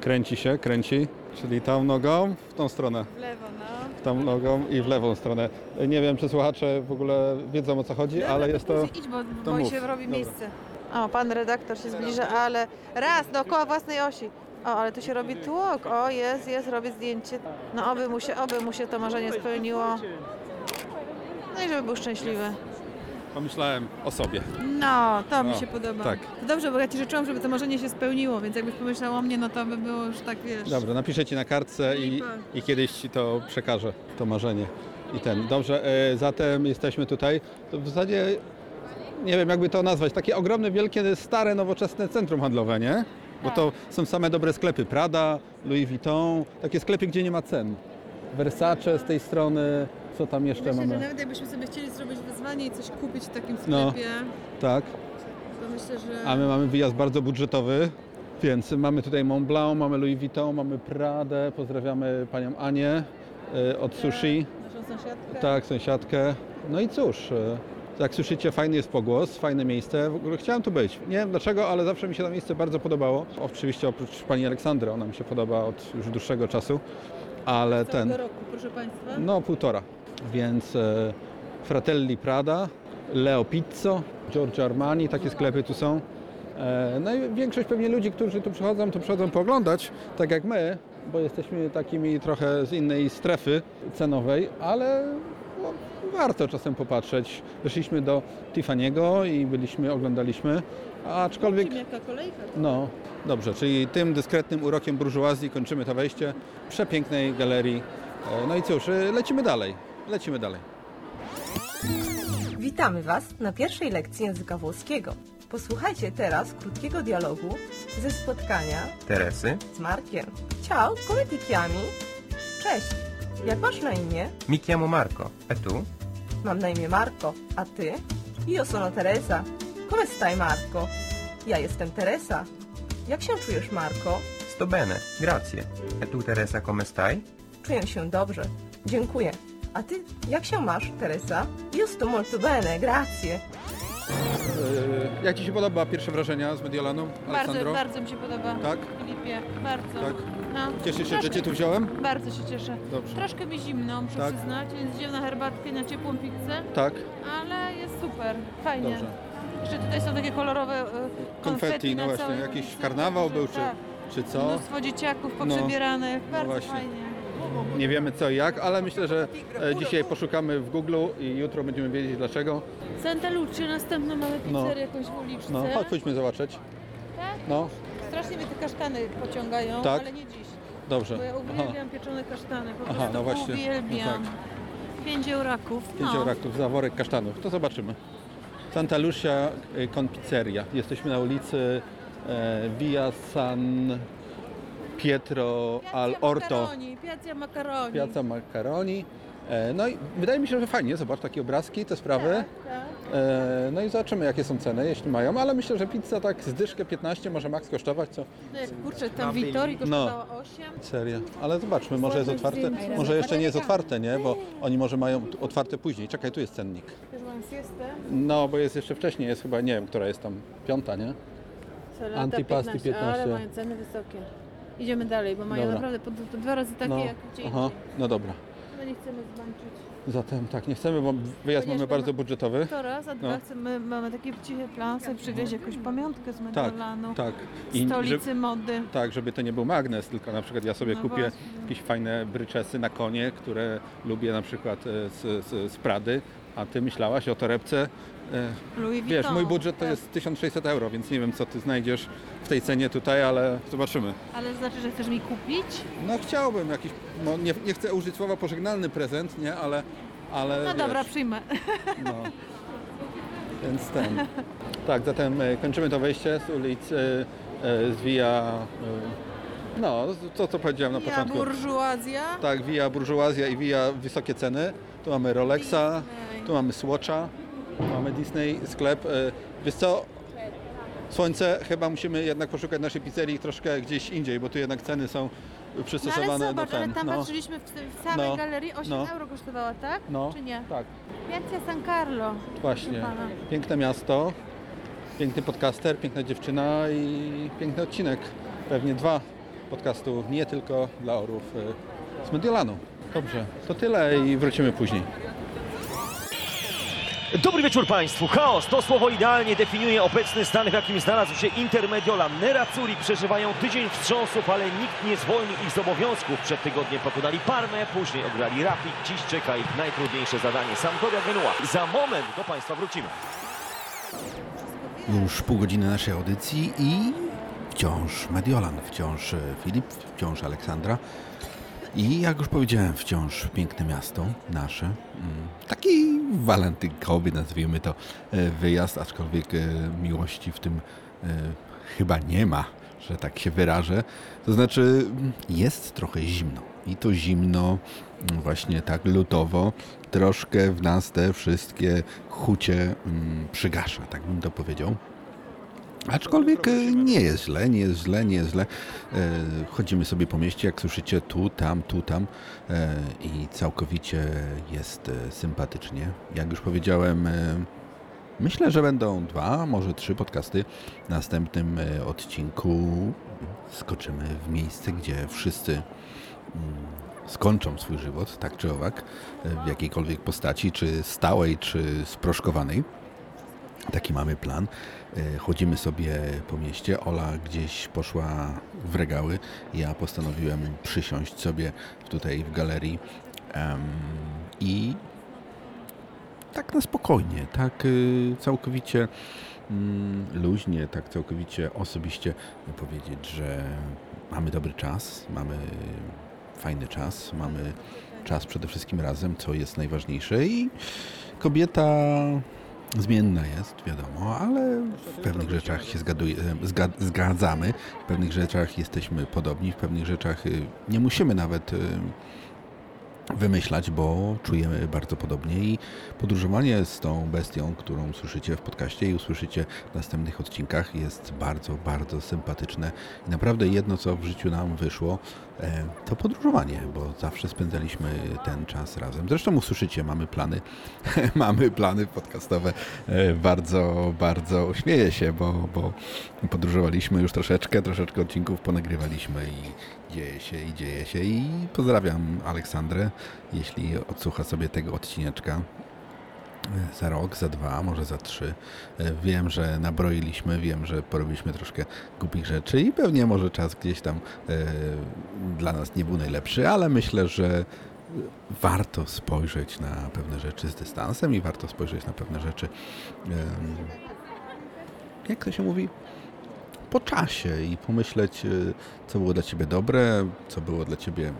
Kręci się, kręci, czyli tą nogą w tą stronę. W lewo, no. Tą nogą i w lewą stronę. Nie wiem, czy słuchacze w ogóle wiedzą o co chodzi, ale jest to... Idź, bo, to bo mów. się robi Dobra. miejsce. O, pan redaktor się zbliża, ale raz dookoła własnej osi. O, ale tu się robi tłok. O, jest, jest, robię zdjęcie. No, oby mu się, oby mu się to marzenie spełniło. No i żeby był szczęśliwy. Pomyślałem o sobie. No, to mi No, się podoba. tak. To dobrze, bo ja ci życzyłam, żeby to marzenie się spełniło, więc jakbyś pomyślał o mnie, no to by było już tak, wiesz... Dobra, napiszę ci na kartce i, i kiedyś ci to przekażę, to marzenie. I ten. Dobrze, e, zatem jesteśmy tutaj. To w zasadzie nie wiem jakby to nazwać, takie ogromne, wielkie, stare, nowoczesne centrum handlowe, nie? Bo to są same dobre sklepy. Prada, Louis Vuitton, takie sklepy, gdzie nie ma cen. Versace z tej strony, co tam jeszcze Myślę, że mamy? nawet jakbyśmy sobie chcieli zrobić wyzwanie i coś kupić w takim No. sklepie, Tak, to myślę, że... a my mamy wyjazd bardzo budżetowy. Więc mamy tutaj Mont Blanc, mamy Louis Vuitton, mamy Pradę, pozdrawiamy panią Anię e, od sushi. Naszą sąsiadkę. Tak, sąsiadkę. No i cóż, e, jak słyszycie, fajny jest pogłos, fajne miejsce. W ogóle chciałem tu być. Nie wiem dlaczego, ale zawsze mi się to miejsce bardzo podobało. Oczywiście oprócz pani Aleksandry, ona mi się podoba od już dłuższego czasu, ale ten... Roku, proszę Państwa. No, półtora. Więc e, Fratelli Prada, Leo Pizzo, Giorgio Armani, takie sklepy tu są. E, no i większość pewnie ludzi, którzy tu przychodzą, to przychodzą pooglądać, tak jak my, bo jesteśmy takimi trochę z innej strefy cenowej, ale warto czasem popatrzeć. Weszliśmy do Tiffany'ego i byliśmy, oglądaliśmy, aczkolwiek... Jaka kolejka? No, dobrze, czyli tym dyskretnym urokiem burżuazji kończymy to wejście przepięknej galerii. No i cóż, lecimy dalej, lecimy dalej. Witamy Was na pierwszej lekcji języka włoskiego. Posłuchajcie teraz krótkiego dialogu ze spotkania Teresy, z Markiem. Ciao, come ti chiami? Cześć, jak masz na imię? mi chiamo Marco. E tu? Mam na imię Marco, a ty? Io sono Teresa. Come stai Marco? Ja jestem Teresa. Jak się czujesz Marco? Sto bene, grazie. E tu Teresa come stai? Czuję się dobrze. Dziękuję. A ty, jak się masz, Teresa? Io sto molto bene, grazie. E, Jak Ci się podoba pierwsze wrażenia z Mediolanu, Bardzo, Aleksandro? bardzo mi się podoba. Tak? Filipie, bardzo. Tak? No, Cieszysz się, że Cię tu wziąłem? Bardzo się cieszę. Dobrze. Troszkę mi zimno, muszę Tak. przyznać, więc idziemy na herbatkę, na ciepłą pizzę, Tak. ale jest super, fajnie. Dobrze. Jeszcze tutaj są takie kolorowe e, Konfetti, no na właśnie, całej jakiś ulicy. karnawał był, czy, Tak. czy co? Mnóstwo dzieciaków No. poprzebieranych, No bardzo właśnie. fajnie. Nie wiemy co i jak, ale myślę, że e, dzisiaj poszukamy w Google i jutro będziemy wiedzieć dlaczego. Santa Lucia, następną mamy No. pizzerię jakąś w uliczce. No, chodź, pójdźmy zobaczyć. Tak? No, Strasznie mnie te kasztany pociągają, Tak? ale nie dziś. Dobrze. Bo ja Aha. uwielbiam pieczone kasztany, po Aha, no właśnie. uwielbiam. No Pięć euraków. Pięć no. raków za worek kasztanów. To zobaczymy. Santa Lucia y, Con Pizzeria. Jesteśmy na ulicy e, Via San Pietro al Orto. Macaroni, Piazza Macaroni. Piazza Macaroni. E, No i wydaje mi się, że fajnie, zobacz takie obrazki, te sprawy. Tak. E, No i zobaczymy jakie są ceny, jeśli mają, ale myślę, że pizza tak z dyszkę 15 może max kosztować, co? No jak kurczę, tam Wittori kosztowała 8. Serio. Ale zobaczmy, może jest otwarte. Może jeszcze nie jest otwarte, nie? Bo oni może mają otwarte później. Czekaj, tu jest cennik. No, bo jest jeszcze wcześniej, jest chyba, nie wiem, która jest tam, piąta, nie? Salata Antipasti 15, 15. Ale mają ceny wysokie. Idziemy dalej, bo mają Dobra. naprawdę po, po dwa razy takie No, jak gdzie aha, no dobra. Nie chcemy zmęczyć. Zatem tak, nie chcemy, bo wyjazd mamy bardzo budżetowy. To raz, a dwa No. chcemy, mamy taki cichy plan, sobie przywieźć jakąś pamiątkę z Tak, Mediolanu. tak. Stolicy żeby- mody. Tak, żeby to nie był magnes, tylko na przykład ja sobie No kupię właśnie. jakieś fajne bryczesy na konie, które lubię na przykład e, z, z, z Prady, a ty myślałaś o torebce. E, Louis Wiesz, Vuitton, mój budżet to tak. jest 1600 euro, więc nie wiem co ty znajdziesz w tej cenie tutaj, ale zobaczymy. Ale znaczy, że chcesz mi kupić? No chciałbym jakiś, no nie, nie chcę użyć słowa pożegnalny prezent, nie, ale, ale No wiesz, dobra, przyjmę. No. Więc ten. Tak, zatem e, kończymy to wejście z ulicy e, z Via. e, No, to co powiedziałem na Ja początku. burżuazja. Tak, Via Burżuazja i Via Wysokie Ceny. Tu mamy Rolexa, tu mamy Swatcha, mamy Disney sklep. E, Wiesz co? Słońce, chyba musimy jednak poszukać naszej pizzerii troszkę gdzieś indziej, bo tu jednak ceny są No ale przystosowane zobacz, do ale ten. tam no. patrzyliśmy w, w samej No. galerii 8 No. euro kosztowała, tak? No, Czy nie? tak. Piazza San Carlo. Właśnie. Piękne miasto, piękny podcaster, piękna dziewczyna i piękny odcinek. Pewnie dwa podcastu, nie tylko dla orów y, z Mediolanu. Dobrze, to tyle i wrócimy później. Dobry wieczór Państwu. Chaos to słowo idealnie definiuje obecny stan, w jakim znalazł się Inter Mediolan. Nerazzurri przeżywają tydzień wstrząsów, ale nikt nie zwolni ich z obowiązków. Przed tygodniem pokonali Parmę, później ograli Rapid. Dziś czeka ich najtrudniejsze zadanie. Sampdoria Genua. Za moment do Państwa wrócimy. Już pół godziny naszej audycji i wciąż Mediolan, wciąż Filip, wciąż Aleksandra. I jak już powiedziałem, wciąż piękne miasto nasze. Mm, Taki walentynkowy, nazwijmy to, e, wyjazd, aczkolwiek e, miłości w tym e, chyba nie ma, że tak się wyrażę. To znaczy, mm, jest trochę zimno. I to zimno, mm, właśnie tak lutowo, troszkę w nas te wszystkie chucie przygasza, tak bym to powiedział. Aczkolwiek e, nie jest źle, nie jest źle, nie jest źle. E, Chodzimy sobie po mieście, jak słyszycie, tu, tam, tu, tam e, i całkowicie jest sympatycznie. Jak już powiedziałem, myślę, że będą dwa, może trzy podcasty. W następnym odcinku skoczymy w miejsce, gdzie wszyscy mm, skończą swój żywot, tak czy owak, w jakiejkolwiek postaci, czy stałej, czy sproszkowanej. Taki mamy plan. E, Chodzimy sobie po mieście. Ola gdzieś poszła w regały. Ja postanowiłem przysiąść sobie tutaj w galerii i tak na spokojnie, tak y, całkowicie mm, luźnie, tak całkowicie osobiście powiedzieć, że mamy dobry czas, mamy fajny czas, mamy czas przede wszystkim razem, co jest najważniejsze i kobieta zmienna jest, wiadomo, ale w pewnych rzeczach się zgaduje, zga, zgadzamy, w pewnych rzeczach jesteśmy podobni, w pewnych rzeczach y, nie musimy nawet y, wymyślać, bo czujemy bardzo podobnie. I podróżowanie z tą bestią, którą słyszycie w podcaście i usłyszycie w następnych odcinkach jest bardzo, bardzo sympatyczne. I naprawdę jedno, co w życiu nam wyszło, e, to podróżowanie, bo zawsze spędzaliśmy ten czas razem. Zresztą usłyszycie, mamy plany, mamy plany podcastowe. E, Bardzo, bardzo śmieję się, bo, bo podróżowaliśmy już troszeczkę, troszeczkę odcinków ponagrywaliśmy i dzieje się i dzieje się i pozdrawiam Aleksandrę, jeśli odsłucha sobie tego odcineczka e, za rok, za dwa, może za trzy. E, Wiem, że nabroiliśmy, wiem, że porobiliśmy troszkę głupich rzeczy i pewnie może czas gdzieś tam e, dla nas nie był najlepszy, ale myślę, że warto spojrzeć na pewne rzeczy z dystansem i warto spojrzeć na pewne rzeczy, jak to się mówi, po czasie i pomyśleć, y, co było dla Ciebie dobre, co było dla Ciebie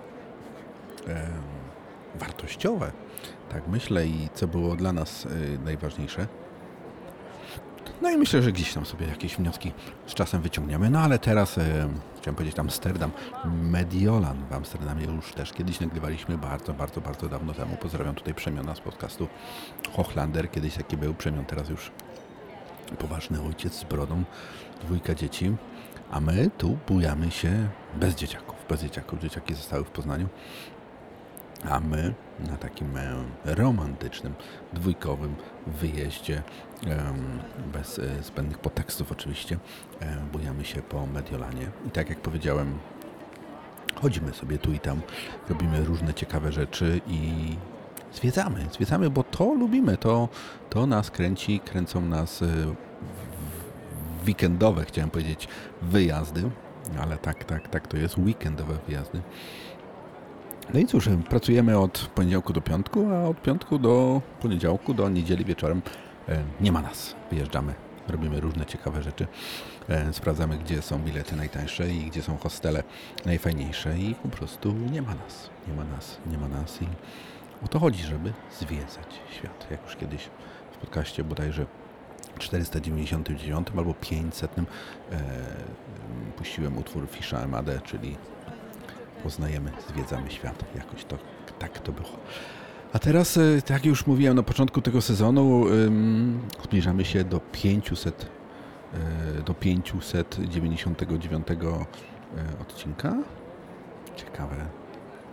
wartościowe. Tak myślę i co było dla nas y, najważniejsze. No i myślę, że gdzieś tam sobie jakieś wnioski z czasem wyciągniemy. No ale teraz, e, chciałem powiedzieć Amsterdam, Mediolan w Amsterdamie już też kiedyś nagrywaliśmy bardzo, bardzo, bardzo dawno temu. Pozdrawiam tutaj Przemiona z podcastu Hochlander. Kiedyś taki był Przemion, teraz już poważny ojciec z brodą, dwójka dzieci. A my tu bujamy się bez dzieciaków. Bez dzieciaków. Dzieciaki zostały w Poznaniu. A my na takim e, romantycznym, dwójkowym wyjeździe, bez e, zbędnych podtekstów oczywiście, e, bujamy się po Mediolanie. I tak jak powiedziałem, chodzimy sobie tu i tam, robimy różne ciekawe rzeczy i zwiedzamy, zwiedzamy, bo to lubimy, to, to nas kręci, kręcą nas weekendowe, chciałem powiedzieć, wyjazdy, ale tak, tak, tak to jest, weekendowe wyjazdy. No i cóż, pracujemy od poniedziałku do piątku, a od piątku do poniedziałku, do niedzieli wieczorem e, nie ma nas. Wyjeżdżamy, robimy różne ciekawe rzeczy. E, Sprawdzamy, gdzie są bilety najtańsze i gdzie są hostele najfajniejsze i po prostu nie ma nas. Nie ma nas, nie ma nas i o to chodzi, żeby zwiedzać świat. Jak już kiedyś w podcaście bodajże 499 albo 500 e, puściłem utwór Fisza Emade, czyli poznajemy, zwiedzamy świat. Jakoś to, tak to było. A teraz, e, tak już mówiłem na początku tego sezonu, zbliżamy się do 500, e, do 599 e, odcinka. Ciekawe,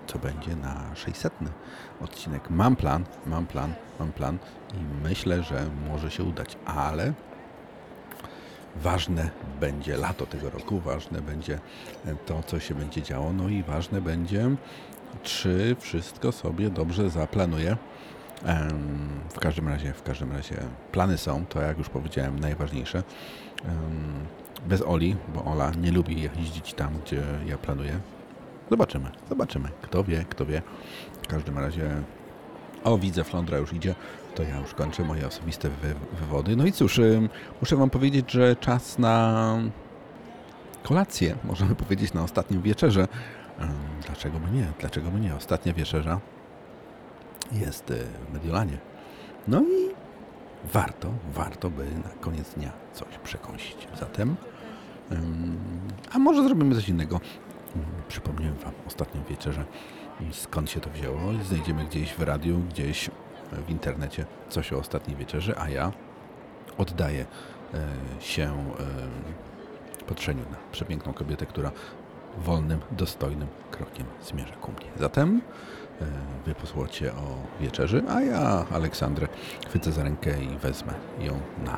co będzie na 600 odcinek. Mam plan, mam plan, mam plan i myślę, że może się udać, ale ważne będzie lato tego roku, ważne będzie to, co się będzie działo, no i ważne będzie, czy wszystko sobie dobrze zaplanuję. Em, W każdym razie, w każdym razie plany są, to jak już powiedziałem, najważniejsze. Bez Oli, bo Ola nie lubi jeździć tam, gdzie ja planuję. Zobaczymy, zobaczymy. Kto wie, kto wie. W każdym razie o, widzę, Flądra już idzie. To ja już kończę moje osobiste wy wywody. No i cóż, muszę Wam powiedzieć, że czas na kolację, możemy powiedzieć na ostatnią wieczerzę. Dlaczego by nie? Dlaczego by nie? Ostatnia wieczerza jest y, w Mediolanie. No i warto, warto by na koniec dnia coś przekąsić. Zatem, a może zrobimy coś innego. Ym, Przypomniałem Wam ostatnią wieczerzę, skąd się to wzięło. Znajdziemy gdzieś w radiu, gdzieś w internecie coś o ostatniej wieczerzy, a ja oddaję e, się e, patrzeniu na przepiękną kobietę, która wolnym, dostojnym krokiem zmierza ku mnie. Zatem e, wy posłuchacie o wieczerzy, a ja Aleksandrę chwycę za rękę i wezmę ją na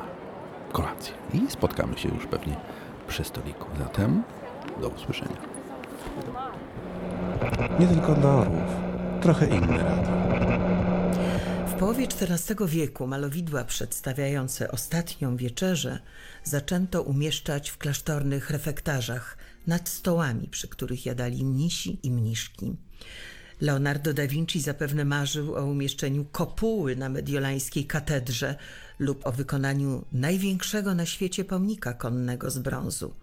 kolację. I spotkamy się już pewnie przy stoliku. Zatem do usłyszenia. Nie tylko dla orłów, trochę inne rady. Połowie XIV wieku malowidła przedstawiające ostatnią wieczerzę zaczęto umieszczać w klasztornych refektarzach nad stołami, przy których jadali mnisi i mniszki. Leonardo da Vinci zapewne marzył o umieszczeniu kopuły na mediolańskiej katedrze lub o wykonaniu największego na świecie pomnika konnego z brązu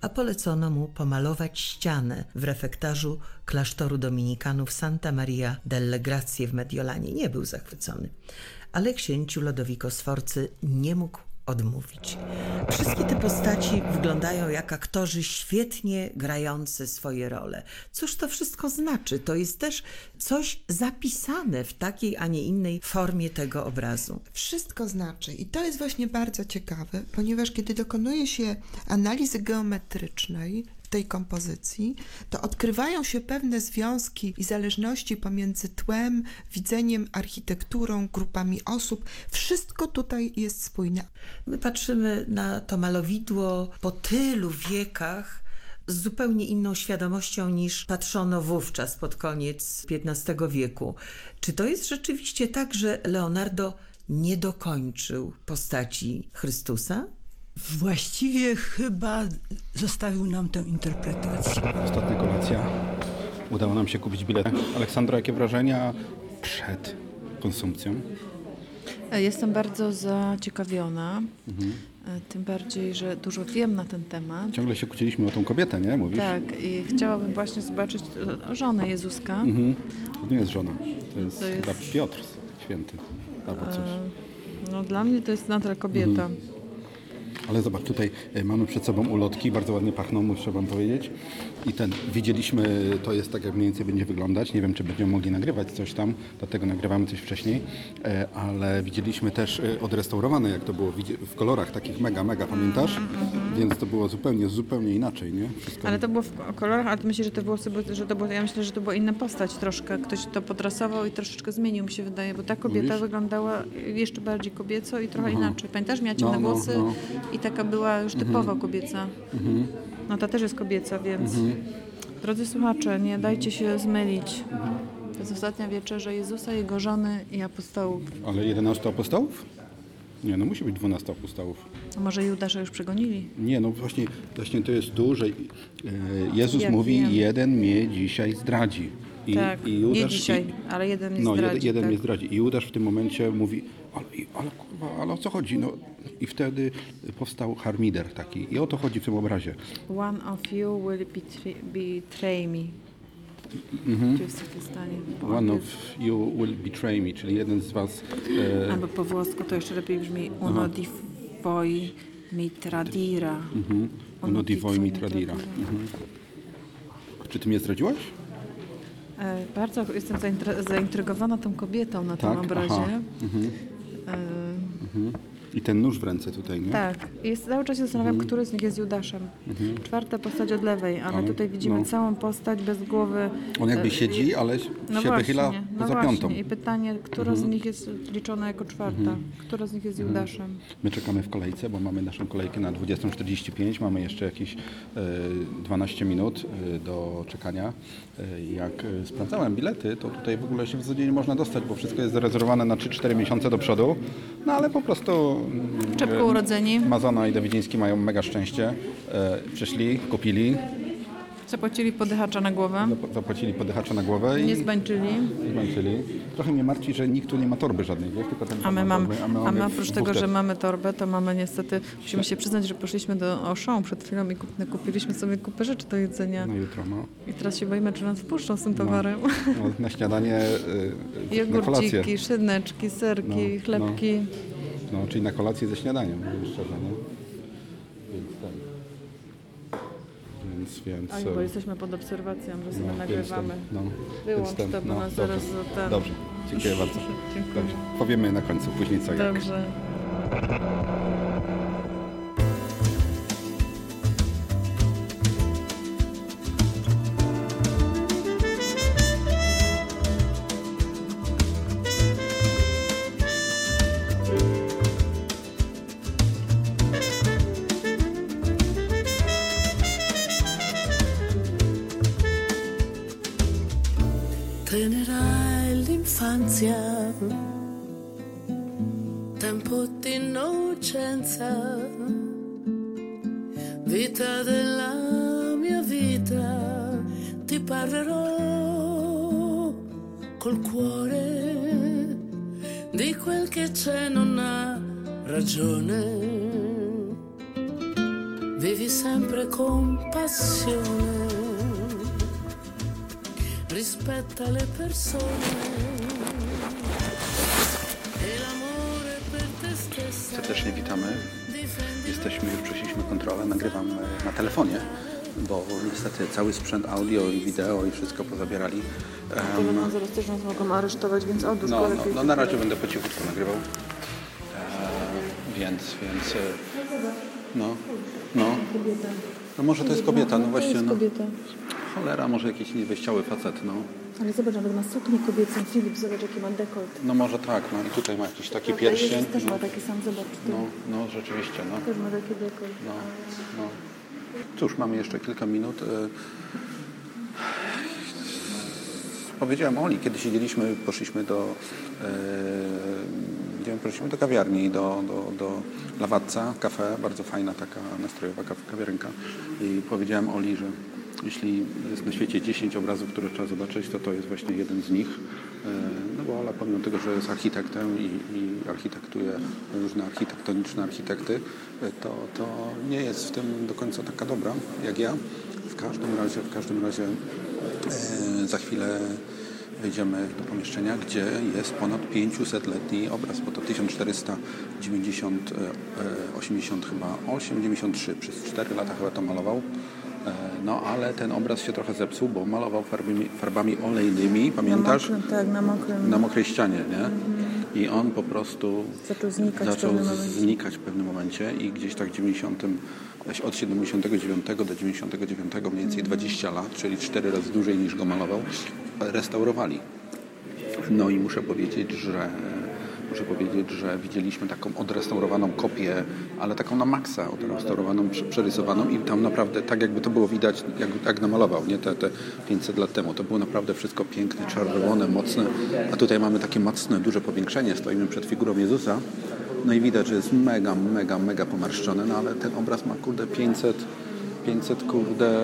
a polecono mu pomalować ścianę w refektarzu klasztoru dominikanów Santa Maria delle Grazie w Mediolanie. Nie był zachwycony, ale księciu Lodowico Sforcy nie mógł odmówić. Wszystkie te postaci wyglądają jak aktorzy świetnie grający swoje role. Cóż to wszystko znaczy? To jest też coś zapisane w takiej, a nie innej formie tego obrazu. Wszystko znaczy i to jest właśnie bardzo ciekawe, ponieważ kiedy dokonuje się analizy geometrycznej w tej kompozycji, to odkrywają się pewne związki i zależności pomiędzy tłem, widzeniem, architekturą, grupami osób. Wszystko tutaj jest spójne. My patrzymy na to malowidło po tylu wiekach z zupełnie inną świadomością niż patrzono wówczas pod koniec XV wieku. Czy to jest rzeczywiście tak, że Leonardo nie dokończył postaci Chrystusa? Właściwie chyba zostawił nam tę interpretację. Ostatnia kolacja. Udało nam się kupić bilet. Aleksandra, jakie wrażenia przed konsumpcją? E, Jestem bardzo zaciekawiona, Mhm. e, tym bardziej, że dużo wiem na ten temat. Ciągle się kłóciliśmy o tą kobietę, nie? Mówisz? Tak, i chciałabym właśnie zobaczyć e, żonę Jezuska. Mhm. To nie jest żona. To jest, To jest- chyba Piotr Święty. Albo coś. No dla mnie to jest nadal kobieta. Mhm. Ale zobacz, tutaj e, mamy przed sobą ulotki, bardzo ładnie pachną, muszę wam powiedzieć. I ten, widzieliśmy, to jest tak jak mniej więcej będzie wyglądać. Nie wiem, czy będziemy mogli nagrywać coś tam, dlatego nagrywamy coś wcześniej. E, Ale widzieliśmy też e, odrestaurowane, jak to było w kolorach takich mega, mega, pamiętasz? Więc to było zupełnie, zupełnie inaczej, nie? Wszystko. Mhm, Ale to było w kolorach, ale myślisz, że to było sobie, że to było, ja myślę, że to była inna postać troszkę. Ktoś to podrasował i troszeczkę zmienił, mi się wydaje, bo ta kobieta Mówisz? wyglądała jeszcze bardziej kobieco i trochę Aha. inaczej. Pamiętasz, miała ciemne No, no, włosy no. I taka była już Mhm. typowa kobieca. Mhm. No ta też jest kobieca, więc Mhm. drodzy słuchacze, nie dajcie się zmylić. To jest ostatnia wieczerza Jezusa, Jego żony i apostołów. Ale 11 apostołów? Nie, no musi być 12 apostołów. A może Judasza już przegonili? Nie, no właśnie, właśnie to jest tu, że e, Jezus Jak mówi, wiem. jeden mnie dzisiaj zdradzi. I, tak, i nie Judasz- dzisiaj, i- ale jeden mnie No, zdradzi. jeden, jeden tak. mnie zdradzi. I Judasz w tym momencie mówi, ale, ale kurwa, ale o co chodzi? No, I wtedy powstał harmider taki. I o to chodzi w tym obrazie. One of you will betray, betray me. Mhm. One of you will betray me, czyli jeden z was... E, Albo po włosku to jeszcze lepiej brzmi uno di voi mi tradira. mhm. Uno di voi mi tradira. Mhm. Czy ty mnie zdradziłaś? E, bardzo jestem zaintrygowana tą kobietą na tym Tak? obrazie. Aha. Mhm. E, Mhm. I ten nóż w ręce tutaj, nie? tak, jest, cały czas się zastanawiam, Mhm. który z nich jest Judaszem. Mhm. Czwarta postać od lewej, ale, tutaj widzimy no. całą postać bez głowy. On jakby E, siedzi, ale no się wychyla no poza właśnie. piątą. I pytanie, która z Mhm. nich jest liczona jako czwarta? Mhm. Która z nich jest Mhm. Judaszem? My czekamy w kolejce, bo mamy naszą kolejkę na 20.45. Mamy jeszcze jakieś e, 12 minut e, do czekania. E, jak e, sprawdzałem bilety, to tutaj w ogóle się w zasadzie nie można dostać, bo wszystko jest zarezerwowane na 3-4 miesiące do przodu. No ale po prostu... Czepko e, urodzeni. Mazana i Dawidziński mają mega szczęście. Przyszli, kupili, Zapłacili podychacza na głowę. zap- zapłacili podychacza na głowę i Nie zbańczyli. zmęczyli. Trochę mnie martwi, że nikt tu nie ma torby żadnej, wiesz, tylko ten A my, ma mamy, torby, a my mamy oprócz w- tego, że mamy torbę, to mamy niestety, musimy się przyznać, że poszliśmy do Auchan przed chwilą i kup, kupiliśmy sobie kupę rzeczy do jedzenia. No jutro, no. I teraz się boimy, czy nas wpuszczą z tym towarem. No, na śniadanie, y, na. Jogurciki, szyneczki, serki, No, chlebki. No, czyli na kolację ze śniadaniem, szczerze, nie? Więc ten. Więc, więc... Oj, bo jesteśmy pod obserwacją, że sobie no, więc nagrywamy. ten, no, Wyłącz więc to, bo no, nas dobrze, zaraz za ten... Dobrze, dziękuję bardzo. Dziękuję. Dobrze. Powiemy na końcu, później co jak. Rispetta le persone e. Serdecznie witamy. Jesteśmy, już przeszliśmy kontrolę, nagrywam e, na telefonie, bo niestety cały sprzęt audio i wideo i wszystko pozabierali. Nam zaraz też nas mogą aresztować, więc odłóż no, no, no na razie będę po cichutku nagrywał. E, więc, więc, e, no, no. Kobieta. No może to jest kobieta, no To właśnie, jest no. kobieta. Cholera, może jakiś niewejściały facet, no. Ale zobacz, nawet ma suknię kobiecą. Filip, zobacz, jaki ma dekolt. No może tak, no i tutaj ma jakiś taki Prawda? pierścień. Jezus też no. ma taki sam, zobacz. No, no rzeczywiście, no. Też ma taki dekolt. No, no. Cóż, mamy jeszcze kilka minut. E, Powiedziałem Oli, kiedy siedzieliśmy, poszliśmy do, wiem, poszliśmy do kawiarni, do, do, do Lawatca, kafe, bardzo fajna taka nastrojowa kaw- kawiarenka i powiedziałem Oli, że jeśli jest na świecie 10 obrazów, które trzeba zobaczyć, to to jest właśnie jeden z nich. E, No bo Ola pomimo tego, że jest architektem i, i architektuje różne architektoniczne architekty, e, to, to nie jest w tym do końca taka dobra jak ja. W każdym razie, w każdym razie e, za chwilę wejdziemy do pomieszczenia, gdzie jest ponad 500-letni obraz, bo to 1490, e, 80 chyba, 8, 93, przez 4 lata chyba to malował. E, No ale ten obraz się trochę zepsuł, bo malował farbami, farbami olejnymi, pamiętasz? Na mokrym, tak, na mokrym. Na mokrej ścianie, nie? I on po prostu Zaczął znikać w zaczął momencie. znikać w pewnym momencie i gdzieś tak w 90, od 79 do 99 mniej więcej 20 lat, czyli 4 razy dłużej niż go malował, restaurowali. No i muszę powiedzieć, że muszę powiedzieć, że widzieliśmy taką odrestaurowaną kopię, ale taką na maksa odrestaurowaną, prze- przerysowaną i tam naprawdę tak jakby to było widać, jak, jak namalował, nie te, te 500 lat temu. To było naprawdę wszystko piękne, czerwone, mocne, a tutaj mamy takie mocne, duże powiększenie. Stoimy przed figurą Jezusa, no i widać, że jest mega, mega, mega pomarszczony, no ale ten obraz ma kurde 500 500 kurde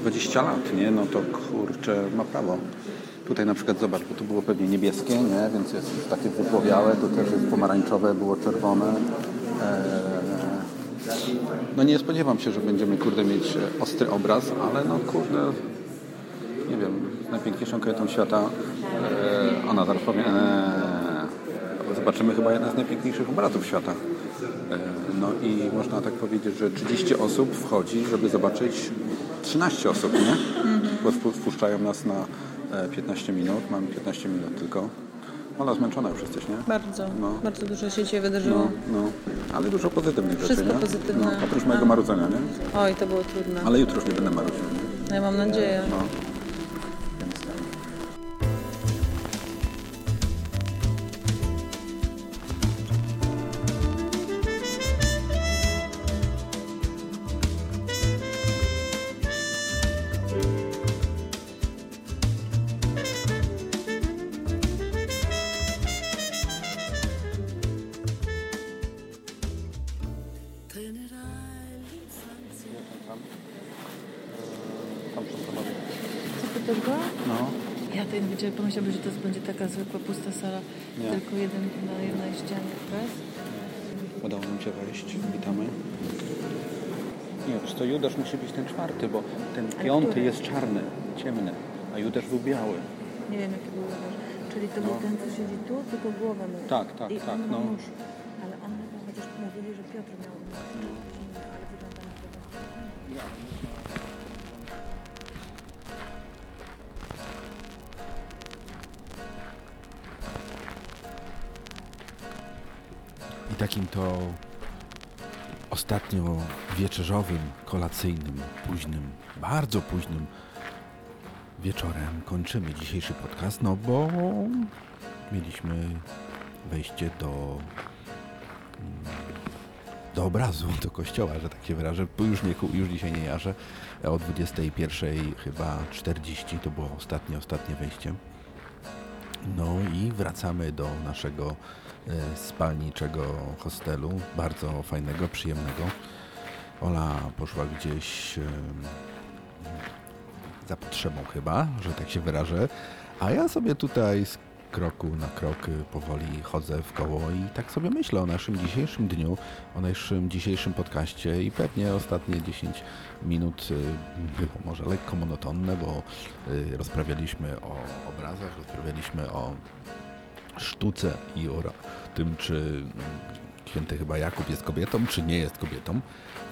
20 lat, nie? No to kurczę, ma prawo. Tutaj na przykład zobacz, bo tu było pewnie niebieskie, nie? Więc jest takie wypłowiałe, tu też jest pomarańczowe, było czerwone. Eee, no nie spodziewam się, że będziemy kurde mieć e, ostry obraz, ale no kurde, nie wiem, najpiękniejszą kobietą świata, eee, ona zaraz powie, eee, zobaczymy chyba jeden z najpiękniejszych obrazów świata. E, No i można tak powiedzieć, że 30 osób wchodzi, żeby zobaczyć 13 osób, nie? Bo wpu- wpuszczają nas na e, 15 minut, mamy 15 minut tylko. Ona zmęczona już jesteś, nie? Bardzo, No. bardzo dużo się dzisiaj wydarzyło. No, no, ale dużo pozytywnych Wszystko rzeczy, nie? pozytywne. No, oprócz mojego marudzenia, nie? Oj, to było trudne. Ale jutro już nie będę marudził, nie? No ja mam nadzieję. No. Wiedziałem, pomyślałbym, że to będzie taka zwykła pusta sala, Nie. tylko jeden na jednej ścianie bez. Udało nam się wejść. Witamy. Nie, wiesz to Judasz musi być ten czwarty, bo ten piąty który? jest czarny, ciemny, a Judasz był biały. Nie wiem, jaki był lekarz. Czyli to No. był ten, co siedzi tu, tylko głowę mu. Tak, tak, I tak, on ma no. nóż. Ostatnio wieczerzowym, kolacyjnym, późnym, bardzo późnym wieczorem kończymy dzisiejszy podcast, no bo mieliśmy wejście do mm, do obrazu, do kościoła, że tak się wyrażę. Już, nie, już dzisiaj nie jarzę. O 21 chyba 40 to było ostatnie, ostatnie wejście. No i wracamy do naszego spalniczego hostelu, bardzo fajnego, przyjemnego. Ola poszła gdzieś e, za potrzebą chyba, że tak się wyrażę, a ja sobie tutaj z kroku na krok y, powoli chodzę w koło i tak sobie myślę o naszym dzisiejszym dniu, o naszym dzisiejszym podcaście i pewnie ostatnie 10 minut y, było może lekko monotonne, bo y, rozprawialiśmy o obrazach, rozprawialiśmy o sztuce i o tym, czy mm, święty chyba Jakub jest kobietą, czy nie jest kobietą.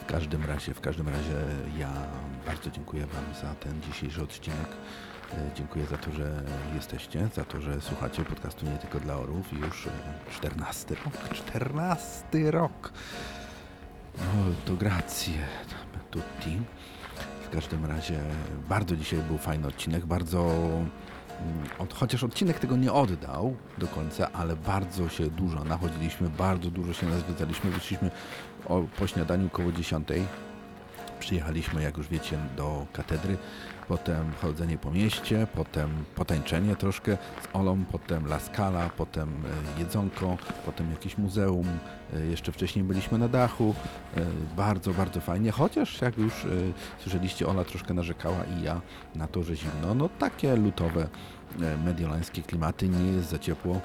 W każdym razie, w każdym razie ja bardzo dziękuję Wam za ten dzisiejszy odcinek. E, Dziękuję za to, że jesteście, za to, że słuchacie podcastu nie tylko dla orów. Już e, 14 rok, 14 rok. No, to grazie tutti. W każdym razie bardzo dzisiaj był fajny odcinek, bardzo chociaż odcinek tego nie oddał do końca, ale bardzo się dużo nachodziliśmy, bardzo dużo się nazwiedzaliśmy, wyszliśmy o, po śniadaniu koło 10. Przyjechaliśmy, jak już wiecie, do katedry, potem chodzenie po mieście, potem potańczenie troszkę z Olą, potem La Scala, potem e, jedzonko, potem jakieś muzeum, e, jeszcze wcześniej byliśmy na dachu, e, bardzo, bardzo fajnie, chociaż jak już słyszeliście, Ola troszkę narzekała i ja na to, że zimno, no takie lutowe mediolańskie klimaty, nie jest za ciepło,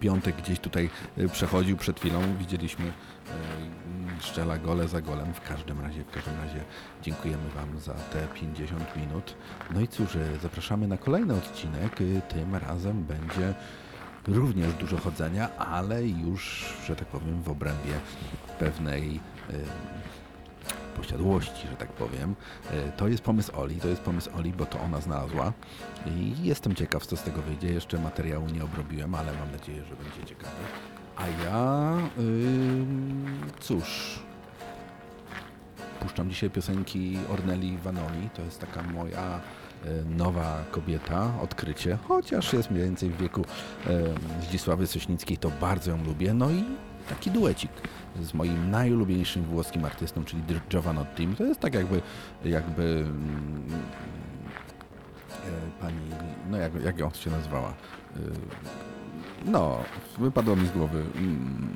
piątek gdzieś tutaj y, przechodził przed chwilą, widzieliśmy y, szczela gole za golem. W każdym razie, w każdym razie dziękujemy Wam za te 50 minut. No i cóż, zapraszamy na kolejny odcinek. Tym razem będzie również dużo chodzenia, ale już, że tak powiem, w obrębie pewnej posiadłości, że tak powiem. E, To jest pomysł Oli, to jest pomysł Oli, bo to ona znalazła i jestem ciekaw, co z tego wyjdzie. Jeszcze materiału nie obrobiłem, ale mam nadzieję, że będzie ciekawy. A ja, ym, cóż, puszczam dzisiaj piosenki Orneli Vanoni, to jest taka moja e, nowa kobieta, odkrycie, chociaż jest mniej więcej w wieku e, Zdzisławy Sośnickiej, to bardzo ją lubię, no i taki duecik z moim najulubieńszym włoskim artystą, czyli Giovanottim. To jest tak jakby, jakby mm, e, pani, no jak, jak ją się nazywała? E, No, wypadło mi z głowy. mm,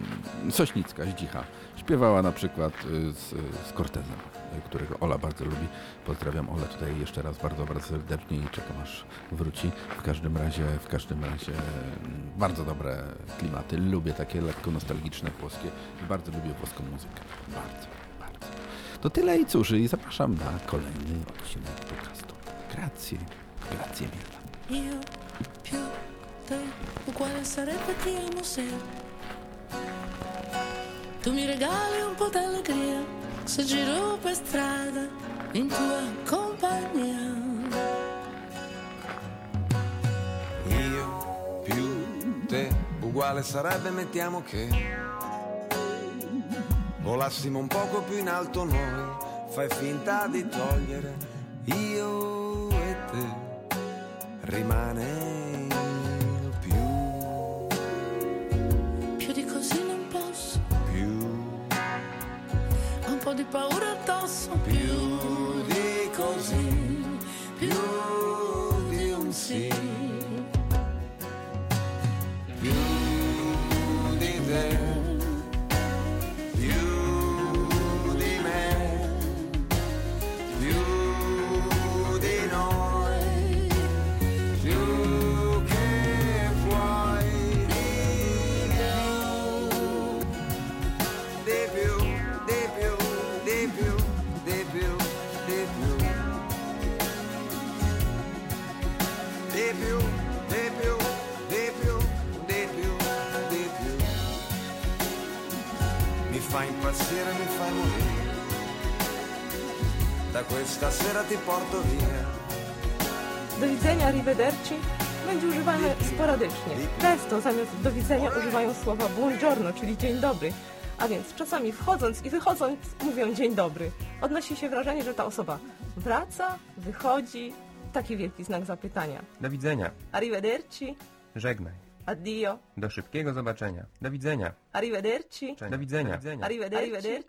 Sośnicka, Zdzicha. Śpiewała na przykład y, z, z Cortezem, którego Ola bardzo lubi. Pozdrawiam Olę tutaj jeszcze raz bardzo, bardzo serdecznie i czekam aż wróci. W każdym razie, w każdym razie mm, bardzo dobre klimaty. Lubię takie lekko nostalgiczne włoskie i bardzo lubię włoską muzykę. Bardzo, bardzo. To tyle i cóż, i zapraszam na kolejny odcinek podcastu. Grazie, grazie mille. Io tu mi regali un po' d'allegria se giro per strada in tua compagnia. Io più te uguale sarebbe, mettiamo che volassimo un poco più in alto noi, fai finta di togliere io e te, rimane po' di paura addosso. Più di così, più di un sì impazzire, mi fai morire. Da questa sera ti porto via. Do widzenia, arrivederci będzie używane sporadycznie. Często zamiast do widzenia używają słowa buongiorno, czyli dzień dobry. A więc czasami wchodząc i wychodząc mówią dzień dobry. Odnosi się wrażenie, że ta osoba wraca, wychodzi. Taki wielki znak zapytania. Do widzenia. Arrivederci, Żegnaj. Addio, Do szybkiego zobaczenia. Do widzenia. arrivederci, Do widzenia. arrivederci.